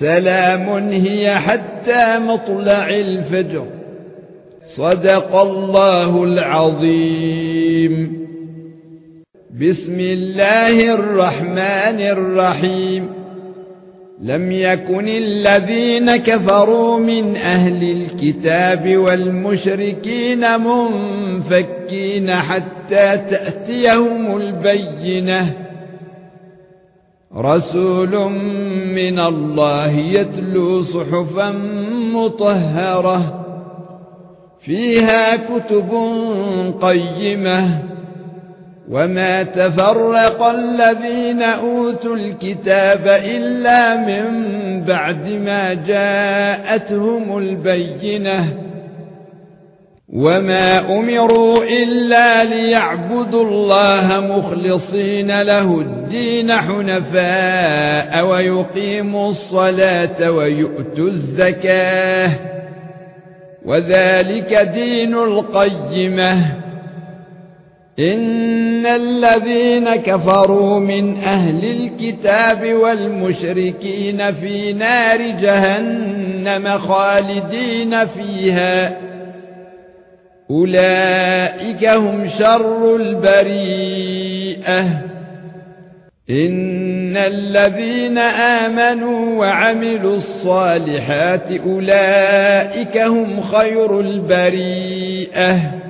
سلام هي حتى مطلع الفجر. صدق الله العظيم. بسم الله الرحمن الرحيم. لم يكن الذين كفروا من أهل الكتاب والمشركين منفكين حتى تأتيهم البينة. رسول من الله يتلو صحفا مطهرة فيها كتب قيمة. وما تفرق الذين أوتوا الكتاب إلا من بعد ما جاءتهم البينة. وما امروا الا ليعبدوا الله مخلصين له الدين حنفاء ويقيموا الصلاه ويؤتوا الزكاه وذلك دين القيمه ان الذين كفروا من أهل الكتاب والمشركين في نار جهنم خالدين فيها اولئك هم شر البريئه ان الذين امنوا وعملوا الصالحات اولئك هم خير البريئه